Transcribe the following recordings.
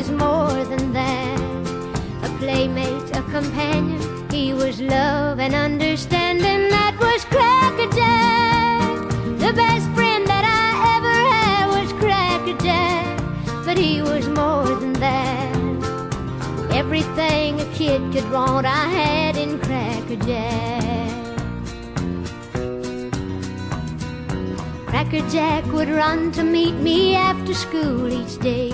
was more than that. A playmate, a companion, he was love and understanding. That was Cracker Jack, the best friend that I ever had was Cracker Jack, but he was more than that. Everything a kid could want, I had in Cracker Jack. Cracker Jack would run to meet me after school each day.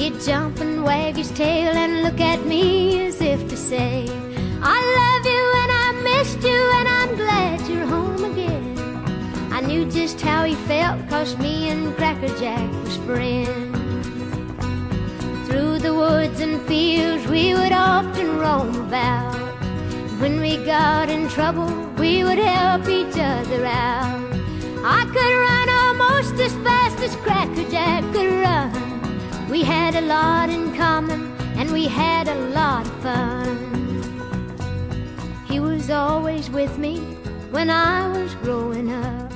He'd jump and wag his tail and look at me as if to say, I love you and I missed you and I'm glad you're home again. I knew just how he felt cause me and Cracker Jack was friends. Through the woods and fields we would often roam about. When we got in trouble, we would help each other out. I could run almost as fast as Cracker Jack could run. We had a lot in common and we had a lot of fun. He was always with me when I was growing up.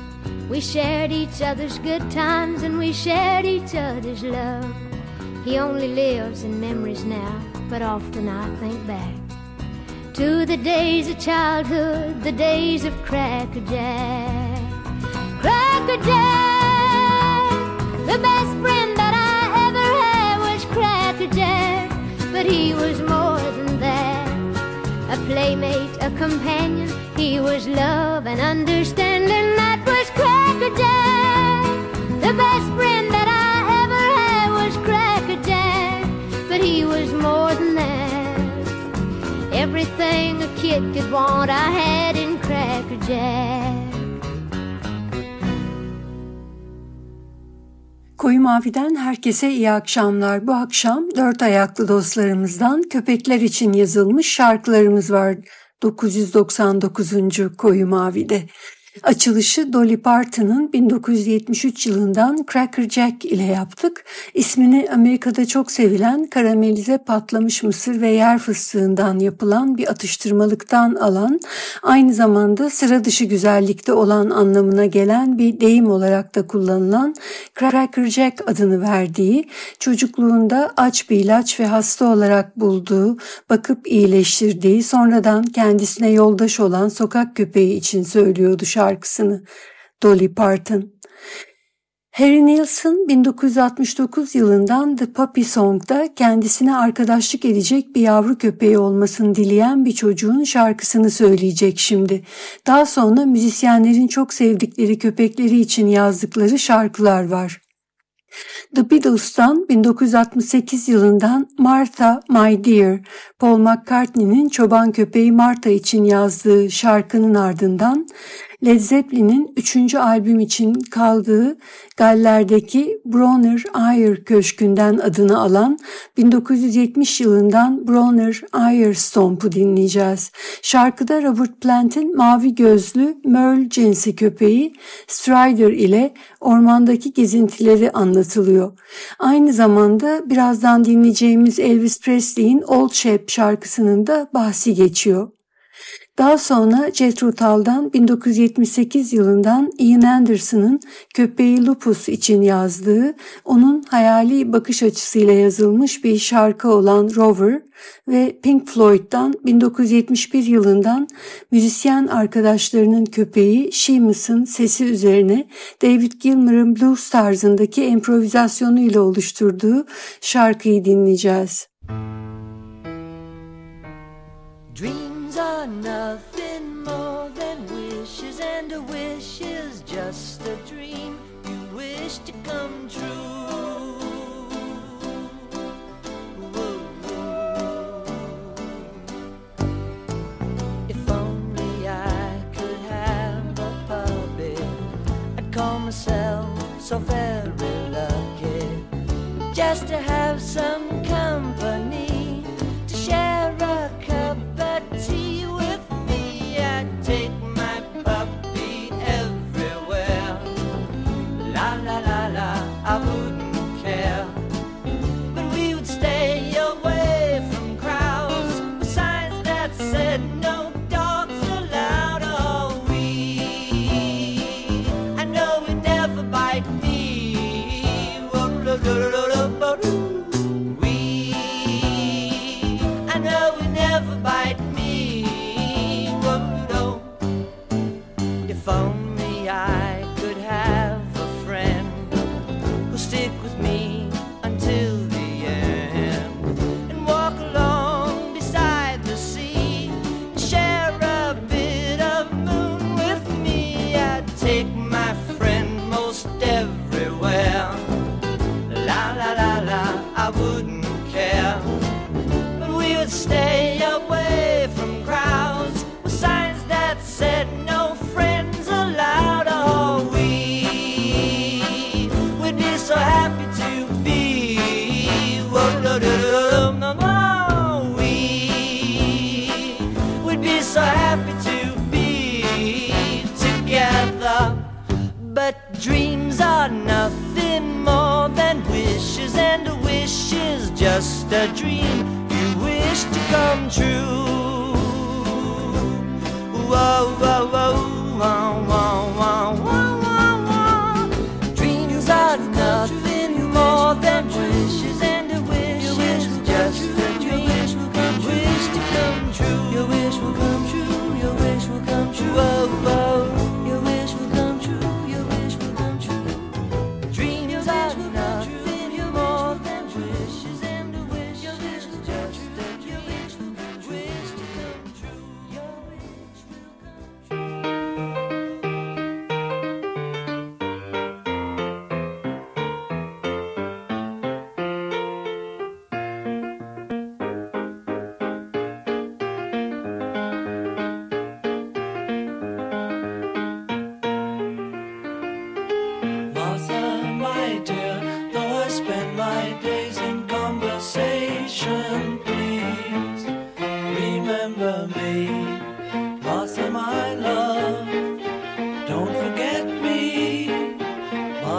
We shared each other's good times and we shared each other's love. He only lives in memories now, but often I think back to the days of childhood, the days of Cracker Jack. Cracker Jack, but he was more than that. A playmate, a companion, he was love and understanding. That was Cracker Jack, the best friend that I ever had was Cracker Jack, but he was more than that. Everything a kid could want, I had in Cracker Jack. Koyu Mavi'den herkese iyi akşamlar. Bu akşam dört ayaklı dostlarımızdan köpekler için yazılmış şarkılarımız var. 999. Koyu Mavi'de. Açılışı Dolly Parton'ın 1973 yılından Cracker Jack ile yaptık. İsmini Amerika'da çok sevilen karamelize patlamış mısır ve yer fıstığından yapılan bir atıştırmalıktan alan, aynı zamanda sıra dışı güzellikte olan anlamına gelen bir deyim olarak da kullanılan Cracker Jack adını verdiği, çocukluğunda aç bir ilaç ve hasta olarak bulduğu, bakıp iyileştirdiği, sonradan kendisine yoldaş olan sokak köpeği için söylüyordu şarkı şarkısını Dolly Parton. Harry Nilsson 1969 yılından The Puppy Song'da kendisine arkadaşlık edecek bir yavru köpeği olmasını dileyen bir çocuğun şarkısını söyleyecek şimdi. Daha sonra müzisyenlerin çok sevdikleri köpekleri için yazdıkları şarkılar var. The Beatles'tan 1968 yılından Martha My Dear, Paul McCartney'nin çoban köpeği Martha için yazdığı şarkının ardından Led Zeppelin'in 3. albüm için kaldığı Galler'deki Bronner Eyre Köşkü'nden adını alan 1970 yılından Bronner Eyre Stomp'u dinleyeceğiz. Şarkıda Robert Plant'in mavi gözlü Merle cinsi köpeği Strider ile ormandaki gezintileri anlatılıyor. Aynı zamanda birazdan dinleyeceğimiz Elvis Presley'in Old Shape şarkısının da bahsi geçiyor. Daha sonra Jethro Tull'dan 1978 yılından Ian Anderson'ın Köpeği Lupus için yazdığı, onun hayali bakış açısıyla yazılmış bir şarkı olan Rover ve Pink Floyd'dan 1971 yılından müzisyen arkadaşlarının köpeği Seamus'ın sesi üzerine David Gilmour'ın blues tarzındaki improvizasyonuyla oluşturduğu şarkıyı dinleyeceğiz. Dream dreams are nothing more than wishes, and a wish is just a dream you wish to come true. If only I could have a puppet, I'd call myself so very lucky just to have some.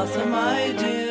awesome I do.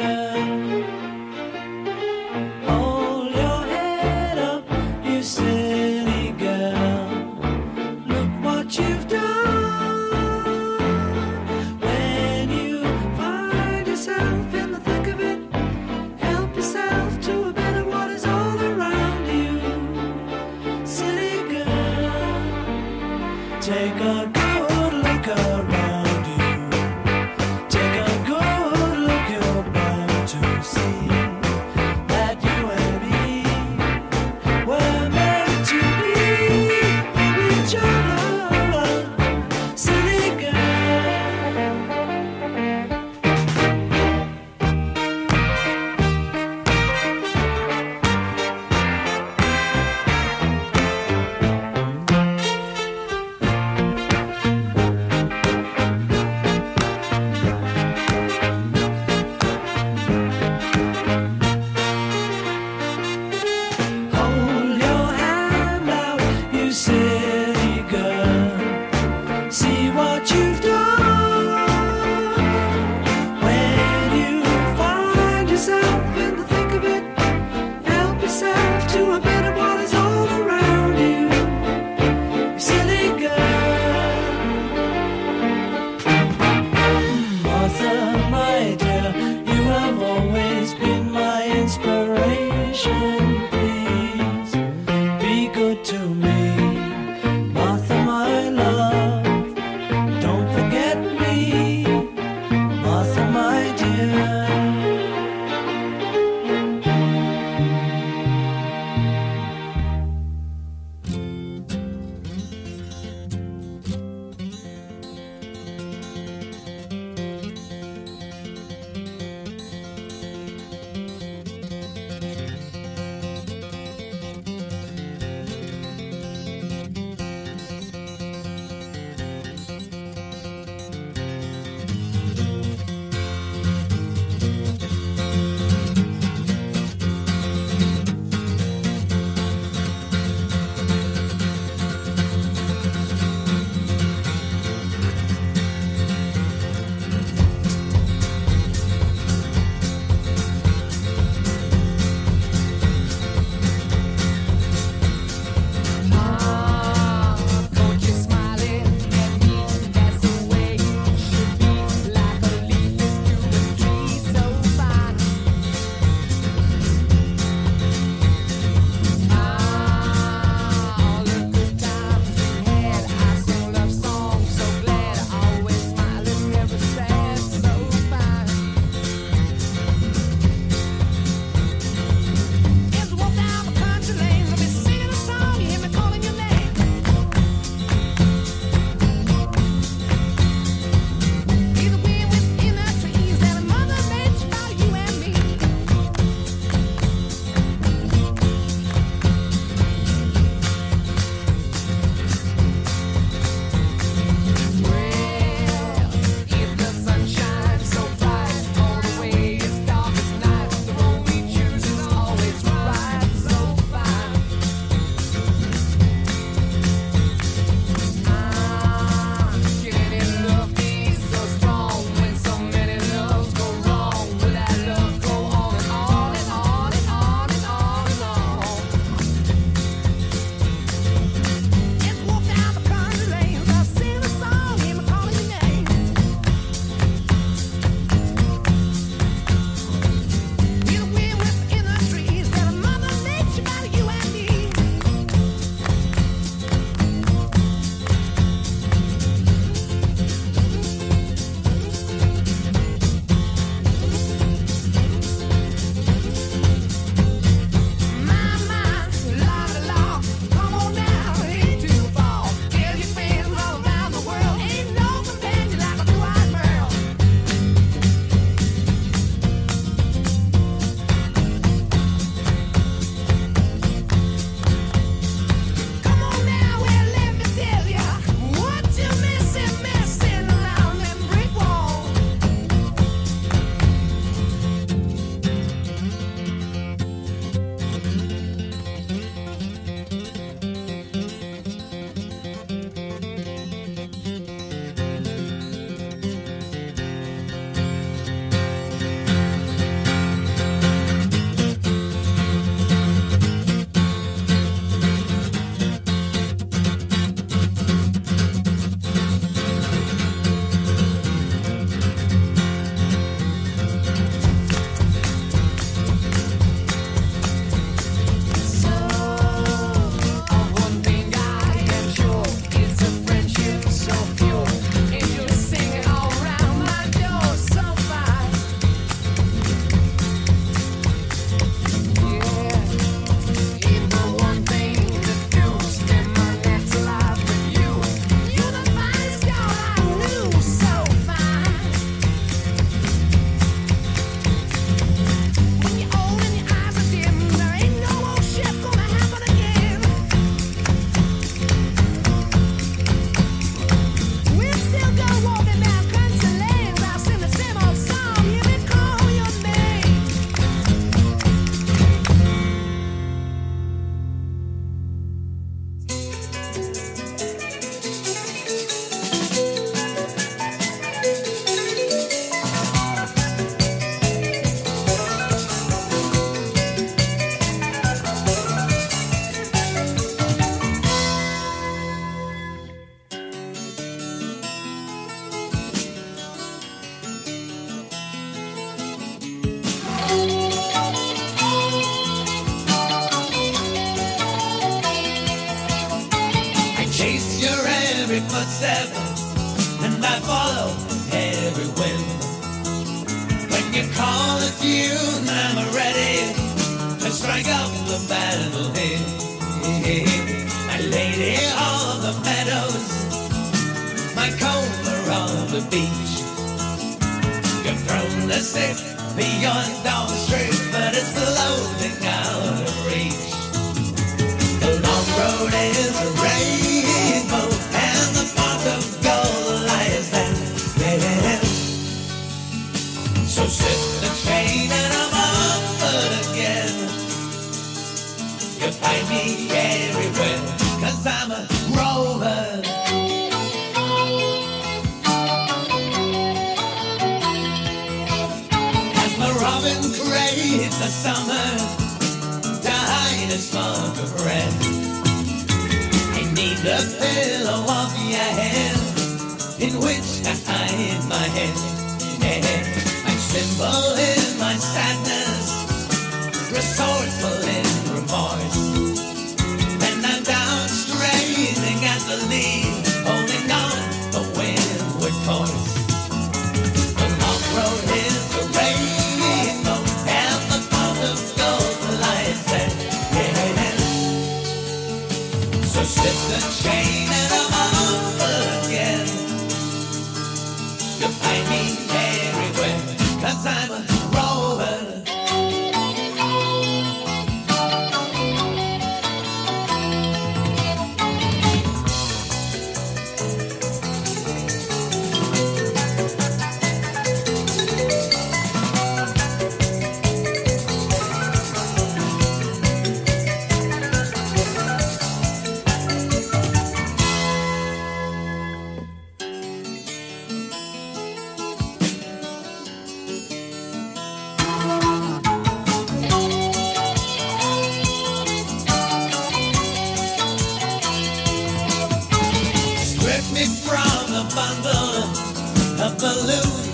balloon.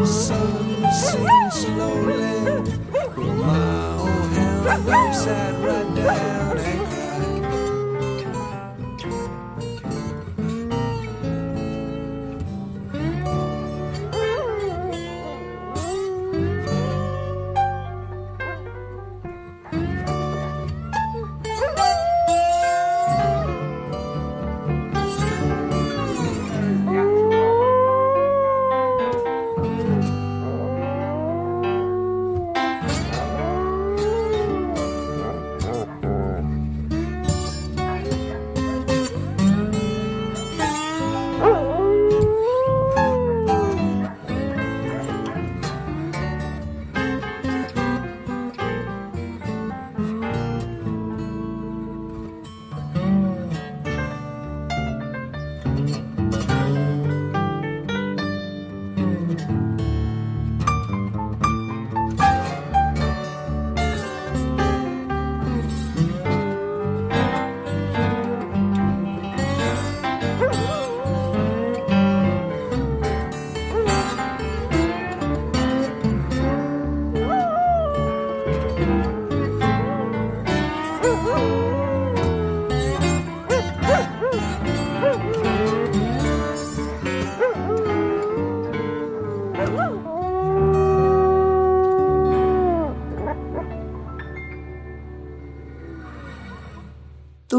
the sun sink slowly. My old hand waves at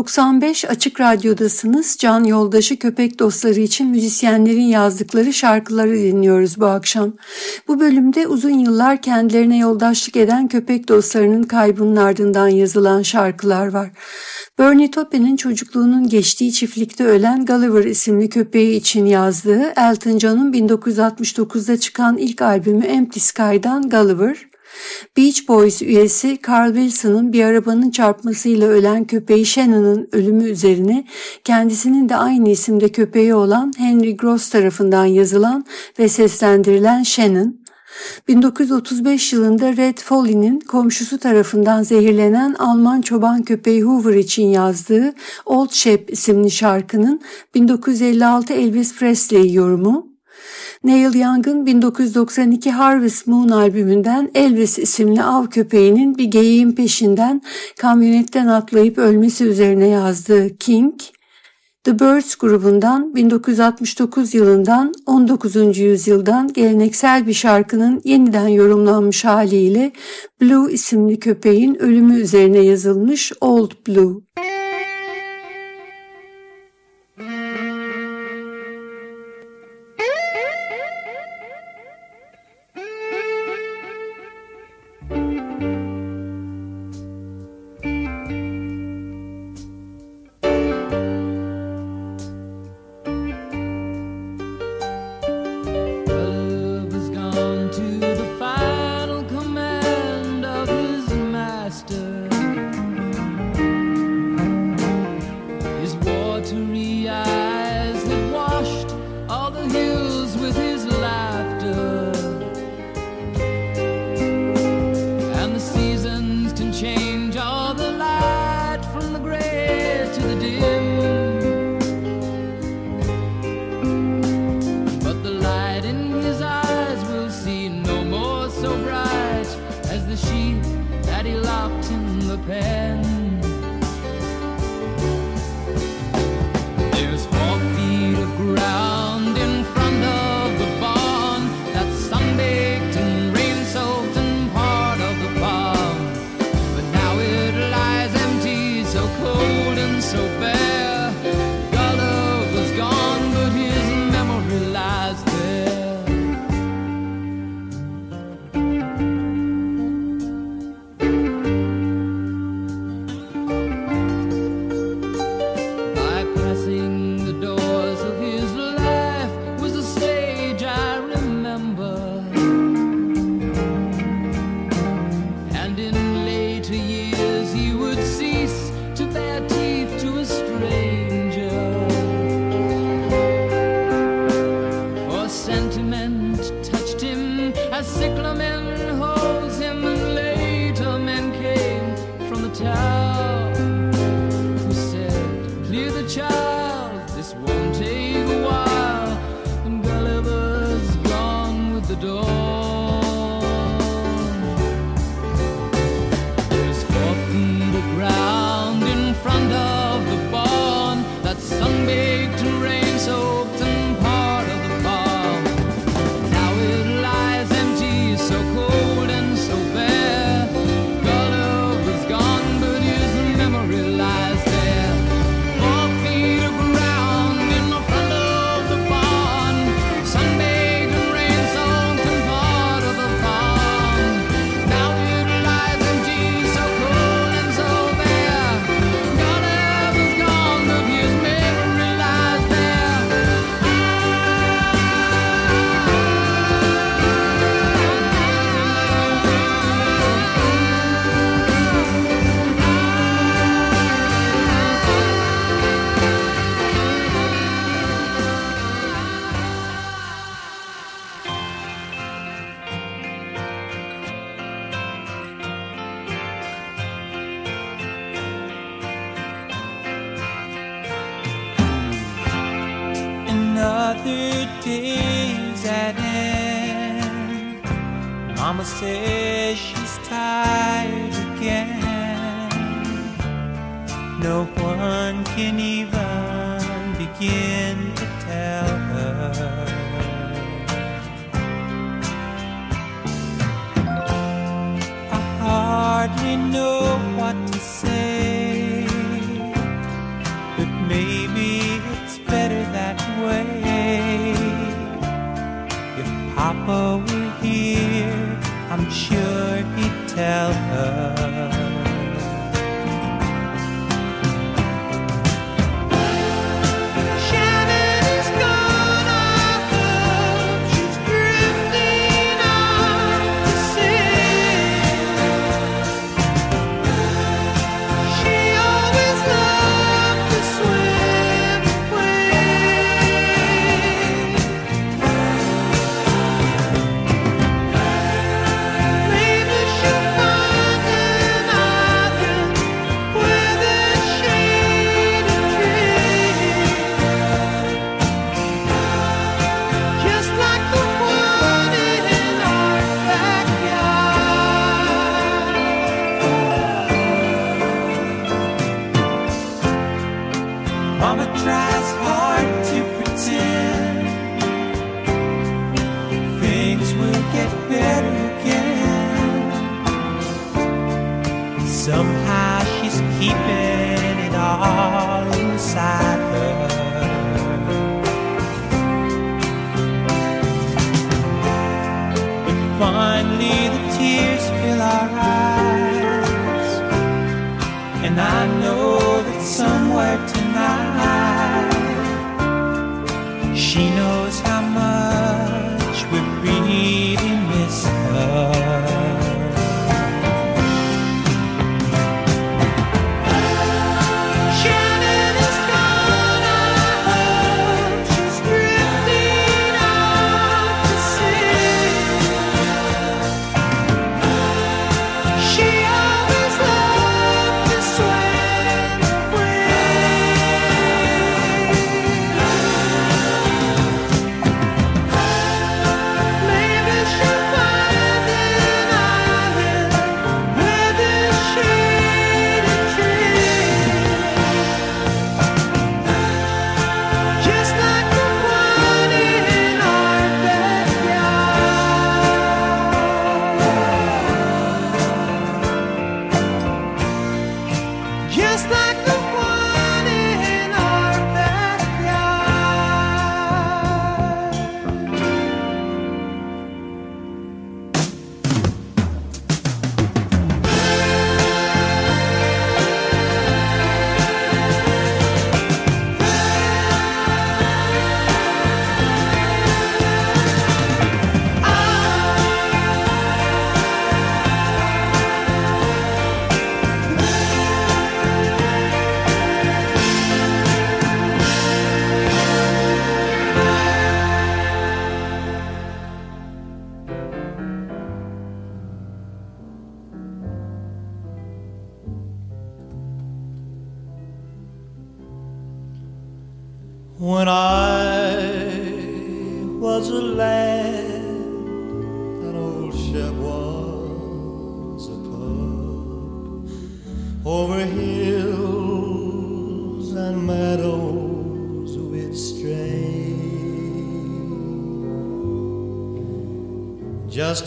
95 Açık Radyo'dasınız. Can Yoldaşı Köpek Dostları için müzisyenlerin yazdıkları şarkıları dinliyoruz bu akşam. Bu bölümde uzun yıllar kendilerine yoldaşlık eden köpek dostlarının kaybının ardından yazılan şarkılar var. Bernie Taupin'in çocukluğunun geçtiği çiftlikte ölen Gulliver isimli köpeği için yazdığı Elton John'un 1969'da çıkan ilk albümü Empty Sky'dan Gulliver, Beach Boys üyesi Carl Wilson'ın bir arabanın çarpmasıyla ölen köpeği Shannon'ın ölümü üzerine kendisinin de aynı isimde köpeği olan Henry Gross tarafından yazılan ve seslendirilen Shannon, 1935 yılında Red Foley'nin komşusu tarafından zehirlenen Alman çoban köpeği Hoover için yazdığı Old Shep isimli şarkının 1956 Elvis Presley yorumu, Neil Young'ın 1992 Harvest Moon albümünden Elvis isimli av köpeğinin bir geyiğin peşinden kamyonetten atlayıp ölmesi üzerine yazdığı King, The Birds grubundan 1969 yılından 19. yüzyıldan geleneksel bir şarkının yeniden yorumlanmış haliyle Blue isimli köpeğin ölümü üzerine yazılmış Old Blue.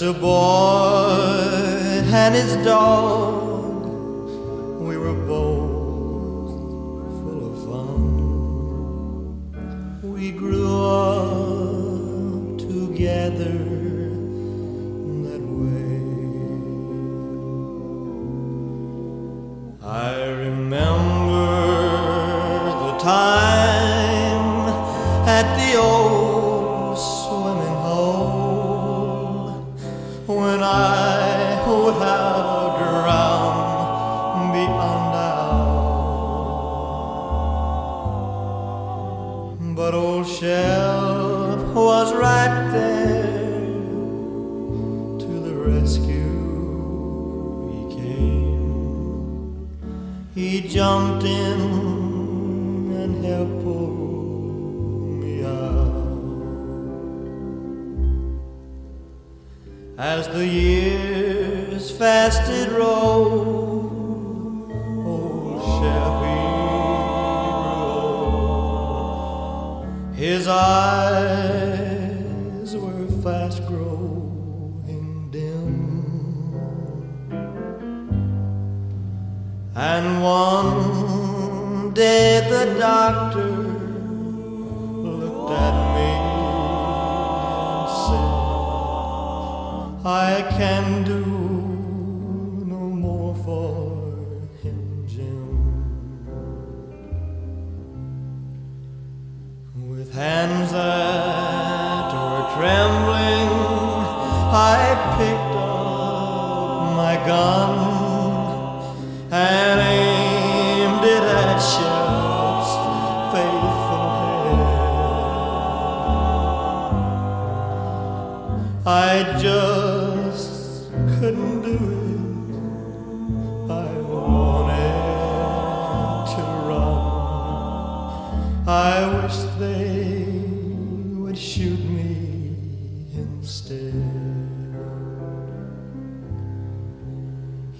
Just a boy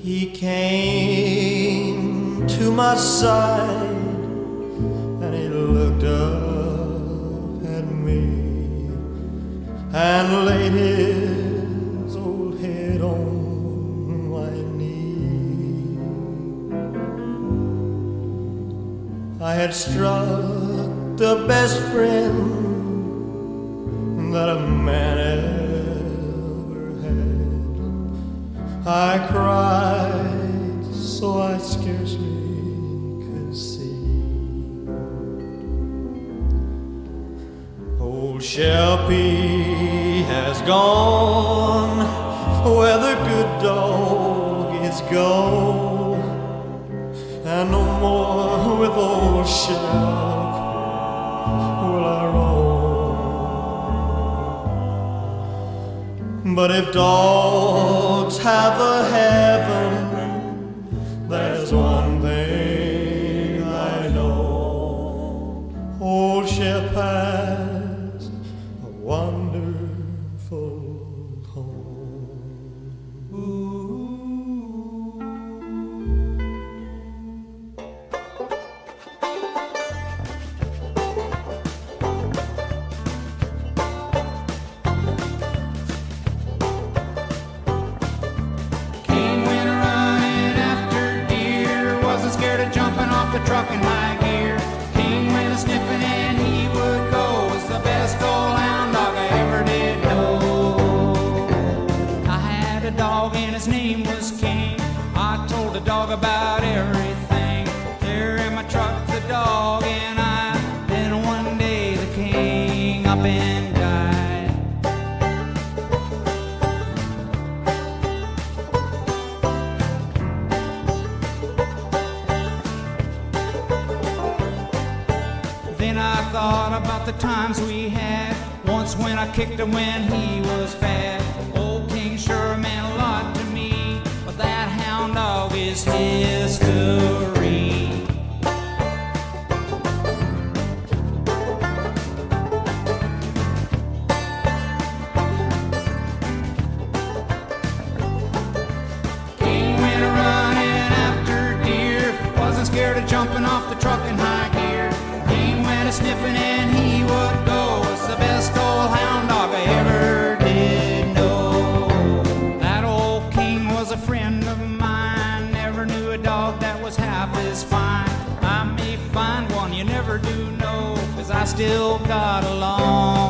He came to my side and he looked up at me and laid his old head on my knee. I had struck the best friend that a man ever had. I cried. gone, where the good dog is gone, and no more with old Shelp will I roam. But if dogs have a heaven. dog about everything. There in my truck, the dog and I. Then one day the king up and died. Then I thought about the times we had. Once when I kicked him when he was fat. changed history. still got along.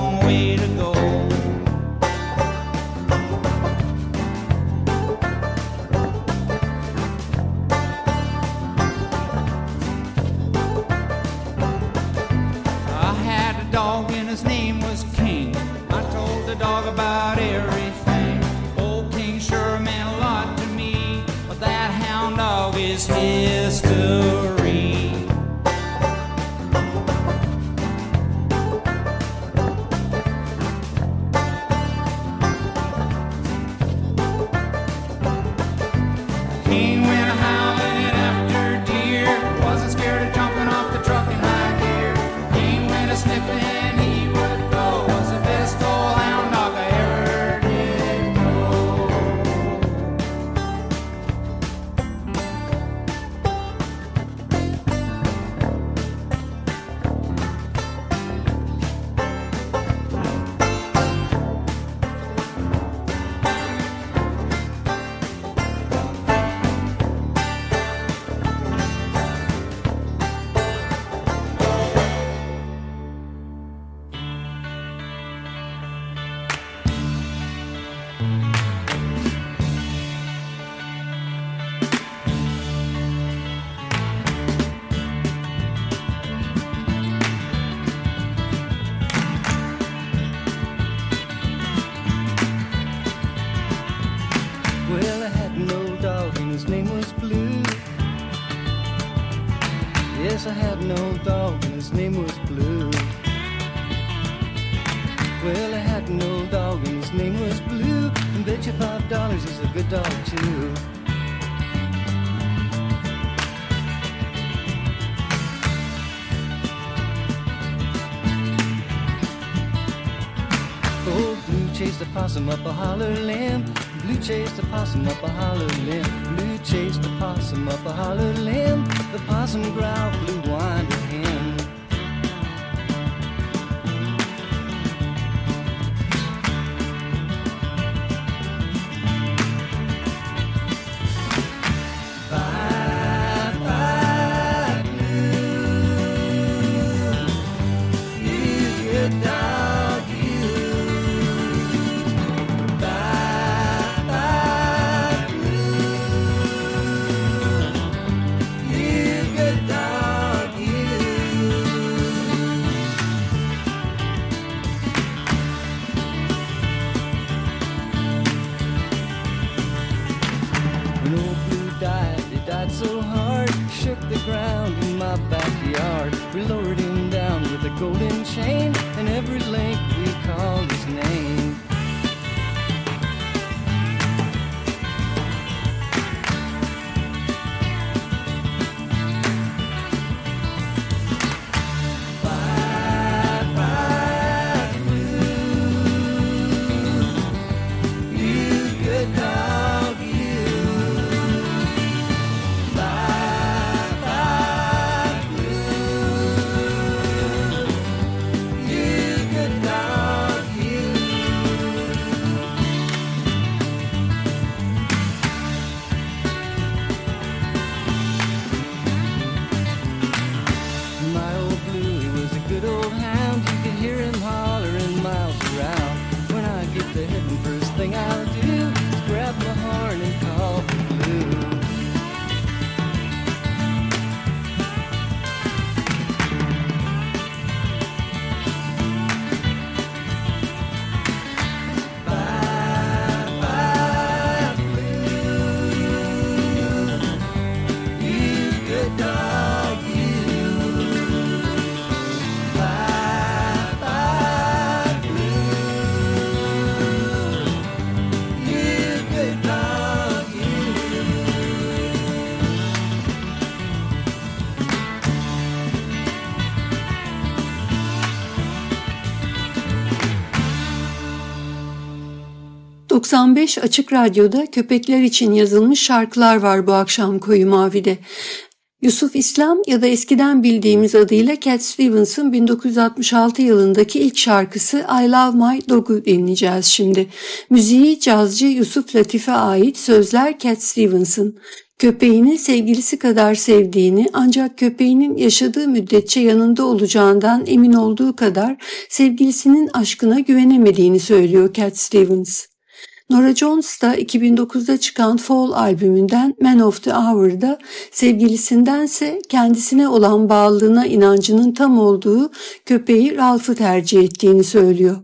...95 Açık Radyo'da köpekler için yazılmış şarkılar var bu akşam Koyu Mavi'de. Yusuf İslam ya da eskiden bildiğimiz adıyla Cat Stevens'ın 1966 yılındaki ilk şarkısı I Love My Dog'u dinleyeceğiz şimdi. Müziği cazcı Yusuf Latif'e ait sözler Cat Stevens'ın. Köpeğini sevgilisi kadar sevdiğini ancak köpeğinin yaşadığı müddetçe yanında olacağından emin olduğu kadar sevgilisinin aşkına güvenemediğini söylüyor Cat Stevens. Nora Jones da 2009'da çıkan Fall albümünden Man of the Hour'da sevgilisindense kendisine olan bağlılığına inancının tam olduğu köpeği Ralph'ı tercih ettiğini söylüyor.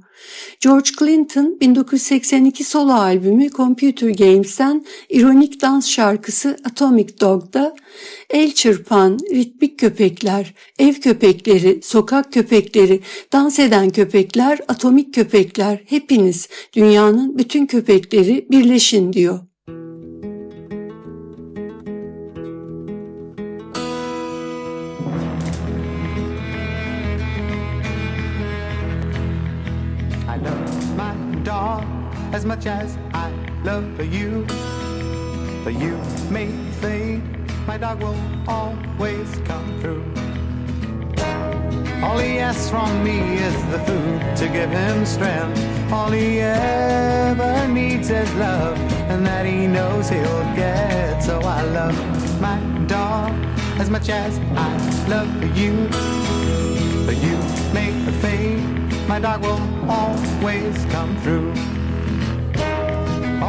George Clinton 1982 solo albümü Computer Games'ten ironik dans şarkısı Atomic Dog'da el çırpan, ritmik köpekler, ev köpekleri, sokak köpekleri, dans eden köpekler, atomik köpekler, hepiniz dünyanın bütün köpekleri birleşin diyor. As much as I love you. But you may fade, my dog will always come through. All he asks from me is the food to give him strength. All he ever needs is love, and that he knows he'll get. So I love my dog as much as I love you. But you make fade, my dog will always come through.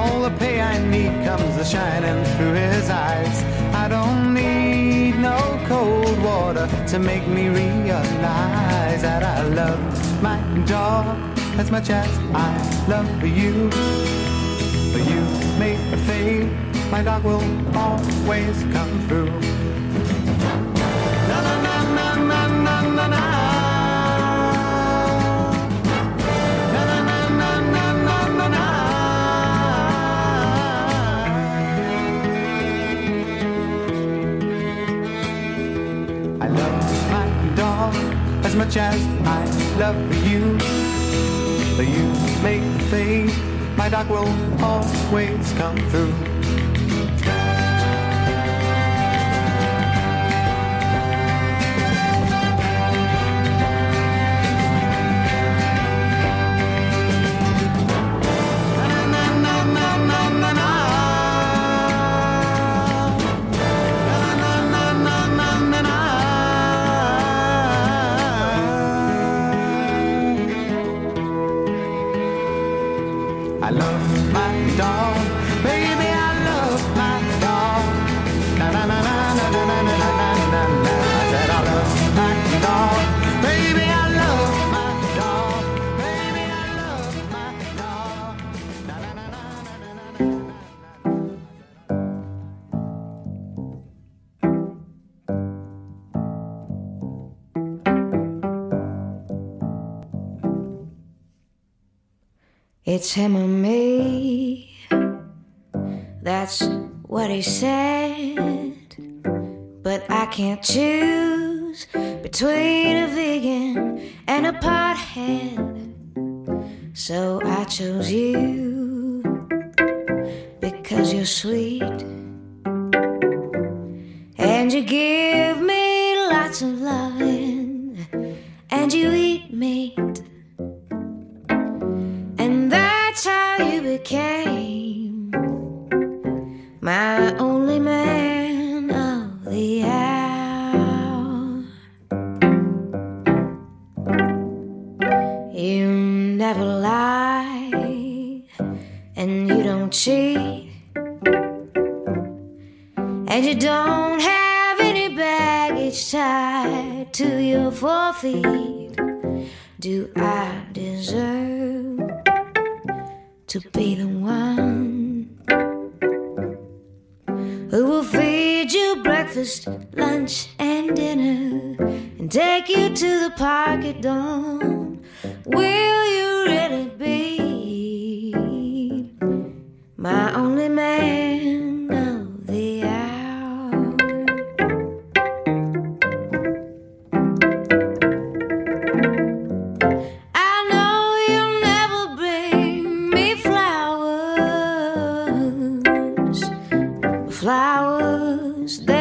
All the pay I need comes a shining through his eyes. I don't need no cold water to make me realize that I love my dog as much as I love you. But you may fade, my dog will always come through. as much as I love you. You make things my dog will always come through. It's him or me. That's what he said. But I can't choose between a vegan and a pothead. So I chose you because you're sweet flowers. They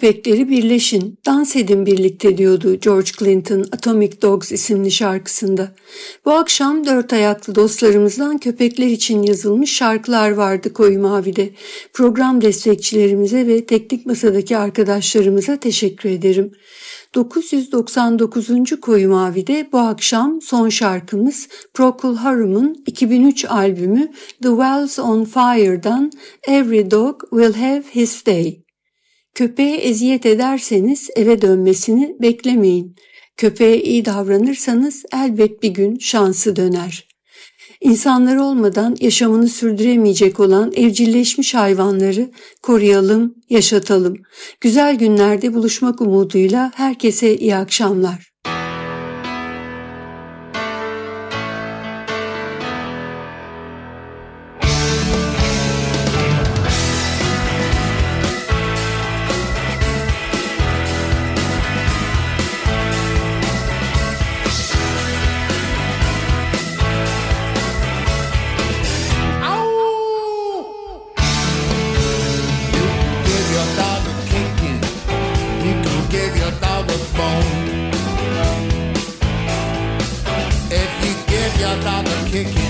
köpekleri birleşin, dans edin birlikte diyordu George Clinton Atomic Dogs isimli şarkısında. Bu akşam dört ayaklı dostlarımızdan köpekler için yazılmış şarkılar vardı Koyu Mavi'de. Program destekçilerimize ve teknik masadaki arkadaşlarımıza teşekkür ederim. 999. Koyu Mavi'de bu akşam son şarkımız Procol Harum'un 2003 albümü The Wells on Fire'dan Every Dog Will Have His Day. Köpeğe eziyet ederseniz eve dönmesini beklemeyin. Köpeğe iyi davranırsanız elbet bir gün şansı döner. İnsanları olmadan yaşamını sürdüremeyecek olan evcilleşmiş hayvanları koruyalım, yaşatalım. Güzel günlerde buluşmak umuduyla herkese iyi akşamlar. kicking.